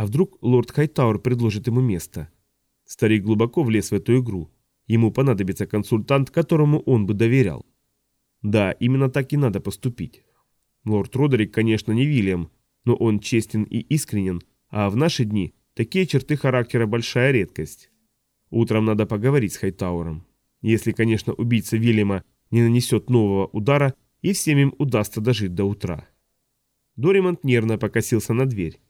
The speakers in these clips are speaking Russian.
А вдруг лорд Хайтауэр предложит ему место? Старик глубоко влез в эту игру. Ему понадобится консультант, которому он бы доверял. Да, именно так и надо поступить. Лорд Родерик, конечно, не Вильям, но он честен и искренен, а в наши дни такие черты характера большая редкость. Утром надо поговорить с Хайтауэром. Если, конечно, убийца Вильяма не нанесет нового удара, и всем им удастся дожить до утра. Доримонт нервно покосился на дверь.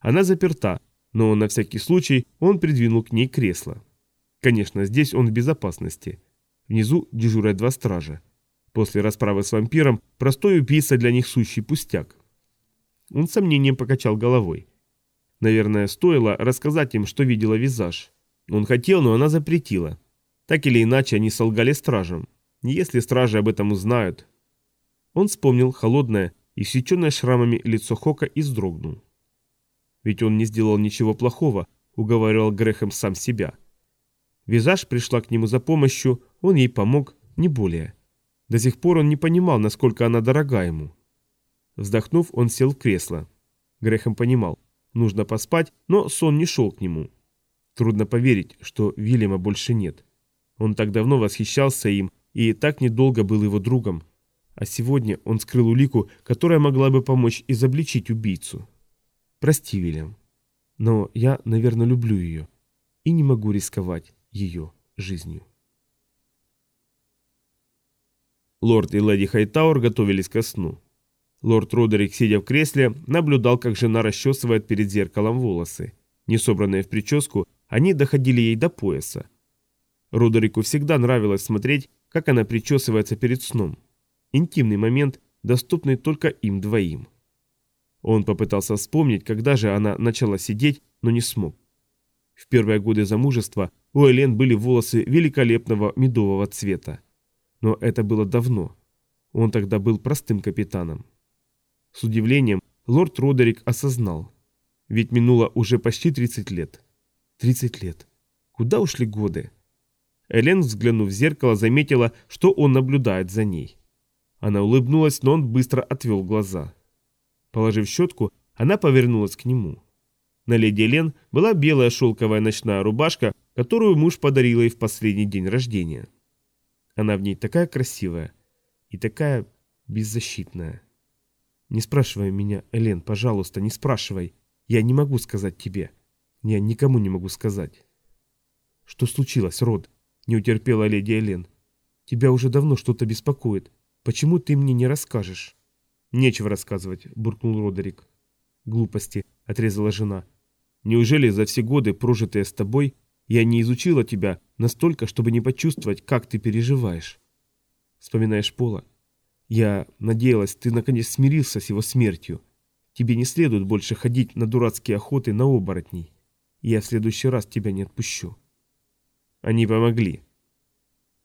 Она заперта, но на всякий случай он придвинул к ней кресло. Конечно, здесь он в безопасности. Внизу дежурят два стража. После расправы с вампиром простой убийца для них сущий пустяк. Он с сомнением покачал головой. Наверное, стоило рассказать им, что видела визаж. Он хотел, но она запретила. Так или иначе, они солгали стражам. Если стражи об этом узнают... Он вспомнил холодное и сеченное шрамами лицо Хока и вздрогнул. Ведь он не сделал ничего плохого, уговаривал Грехом сам себя. Визаж пришла к нему за помощью, он ей помог, не более. До сих пор он не понимал, насколько она дорога ему. Вздохнув, он сел в кресло. Грехом понимал, нужно поспать, но сон не шел к нему. Трудно поверить, что Вильяма больше нет. Он так давно восхищался им и так недолго был его другом. А сегодня он скрыл улику, которая могла бы помочь изобличить убийцу. Прости, Вильям, но я, наверное, люблю ее и не могу рисковать ее жизнью. Лорд и леди Хайтауэр готовились ко сну. Лорд Родерик, сидя в кресле, наблюдал, как жена расчесывает перед зеркалом волосы. Не собранные в прическу, они доходили ей до пояса. Родерику всегда нравилось смотреть, как она причесывается перед сном. Интимный момент, доступный только им двоим. Он попытался вспомнить, когда же она начала сидеть, но не смог. В первые годы замужества у Элен были волосы великолепного медового цвета. Но это было давно. Он тогда был простым капитаном. С удивлением лорд Родерик осознал. Ведь минуло уже почти 30 лет. 30 лет. Куда ушли годы? Элен, взглянув в зеркало, заметила, что он наблюдает за ней. Она улыбнулась, но он быстро отвел глаза. Положив щетку, она повернулась к нему. На леди Лен была белая шелковая ночная рубашка, которую муж подарил ей в последний день рождения. Она в ней такая красивая и такая беззащитная. Не спрашивай меня, Элен, пожалуйста, не спрашивай. Я не могу сказать тебе. Я никому не могу сказать. Что случилось, Род? Не утерпела леди Элен. Тебя уже давно что-то беспокоит. Почему ты мне не расскажешь? «Нечего рассказывать», — буркнул Родерик. «Глупости», — отрезала жена. «Неужели за все годы, прожитые с тобой, я не изучила тебя настолько, чтобы не почувствовать, как ты переживаешь?» Вспоминаешь Пола? «Я надеялась, ты наконец смирился с его смертью. Тебе не следует больше ходить на дурацкие охоты на оборотней. Я в следующий раз тебя не отпущу». Они помогли.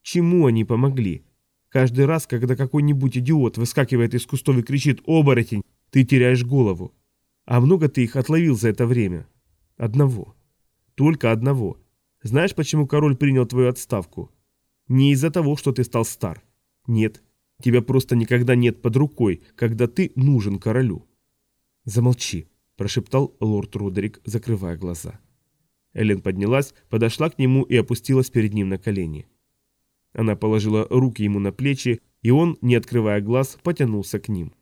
Чему они помогли? Каждый раз, когда какой-нибудь идиот выскакивает из кустов и кричит «Оборотень!», ты теряешь голову. А много ты их отловил за это время? Одного. Только одного. Знаешь, почему король принял твою отставку? Не из-за того, что ты стал стар. Нет. Тебя просто никогда нет под рукой, когда ты нужен королю. Замолчи, прошептал лорд Родерик, закрывая глаза. Эллен поднялась, подошла к нему и опустилась перед ним на колени. Она положила руки ему на плечи, и он, не открывая глаз, потянулся к ним.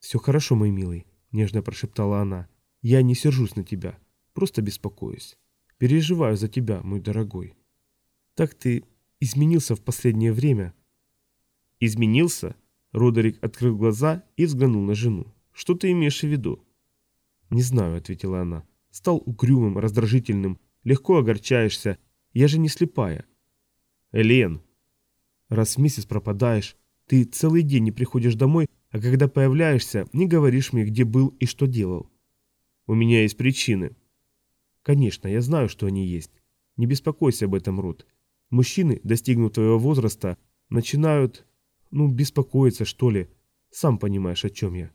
«Все хорошо, мой милый», — нежно прошептала она. «Я не сержусь на тебя, просто беспокоюсь. Переживаю за тебя, мой дорогой. Так ты изменился в последнее время». «Изменился?» Родерик открыл глаза и взглянул на жену. «Что ты имеешь в виду?» «Не знаю», — ответила она. «Стал угрюмым, раздражительным, легко огорчаешься. Я же не слепая. Элен. Раз в месяц пропадаешь, ты целый день не приходишь домой, а когда появляешься, не говоришь мне, где был и что делал. У меня есть причины. Конечно, я знаю, что они есть. Не беспокойся об этом, Рут. Мужчины, достигнув твоего возраста, начинают, ну, беспокоиться, что ли. Сам понимаешь, о чем я.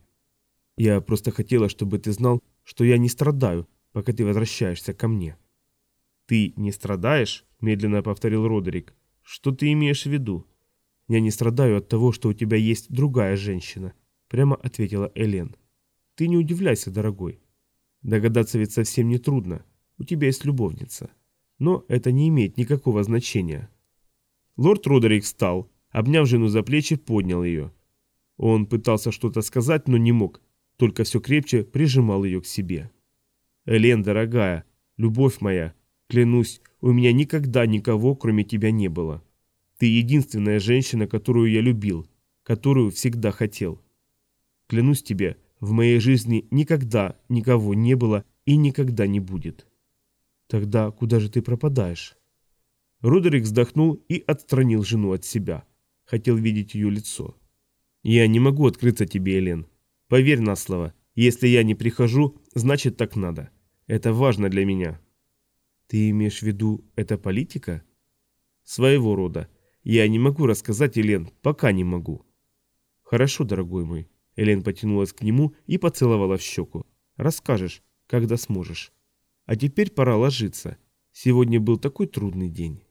Я просто хотела, чтобы ты знал, что я не страдаю, пока ты возвращаешься ко мне. Ты не страдаешь? Медленно повторил Родерик. Что ты имеешь в виду? Я не страдаю от того, что у тебя есть другая женщина, прямо ответила Элен. Ты не удивляйся, дорогой. Догадаться ведь совсем не трудно. У тебя есть любовница. Но это не имеет никакого значения. Лорд Родерик встал, обняв жену за плечи, поднял ее. Он пытался что-то сказать, но не мог, только все крепче прижимал ее к себе. «Элен, дорогая, любовь моя, клянусь, у меня никогда никого, кроме тебя, не было. Ты единственная женщина, которую я любил, которую всегда хотел. Клянусь тебе, в моей жизни никогда никого не было и никогда не будет. Тогда куда же ты пропадаешь? Родерик вздохнул и отстранил жену от себя. Хотел видеть ее лицо. Я не могу открыться тебе, Элен. Поверь на слово, если я не прихожу, значит так надо. Это важно для меня. Ты имеешь в виду, это политика? Своего рода. Я не могу рассказать, Элен, пока не могу. Хорошо, дорогой мой. Элен потянулась к нему и поцеловала в щеку. «Расскажешь, когда сможешь. А теперь пора ложиться. Сегодня был такой трудный день».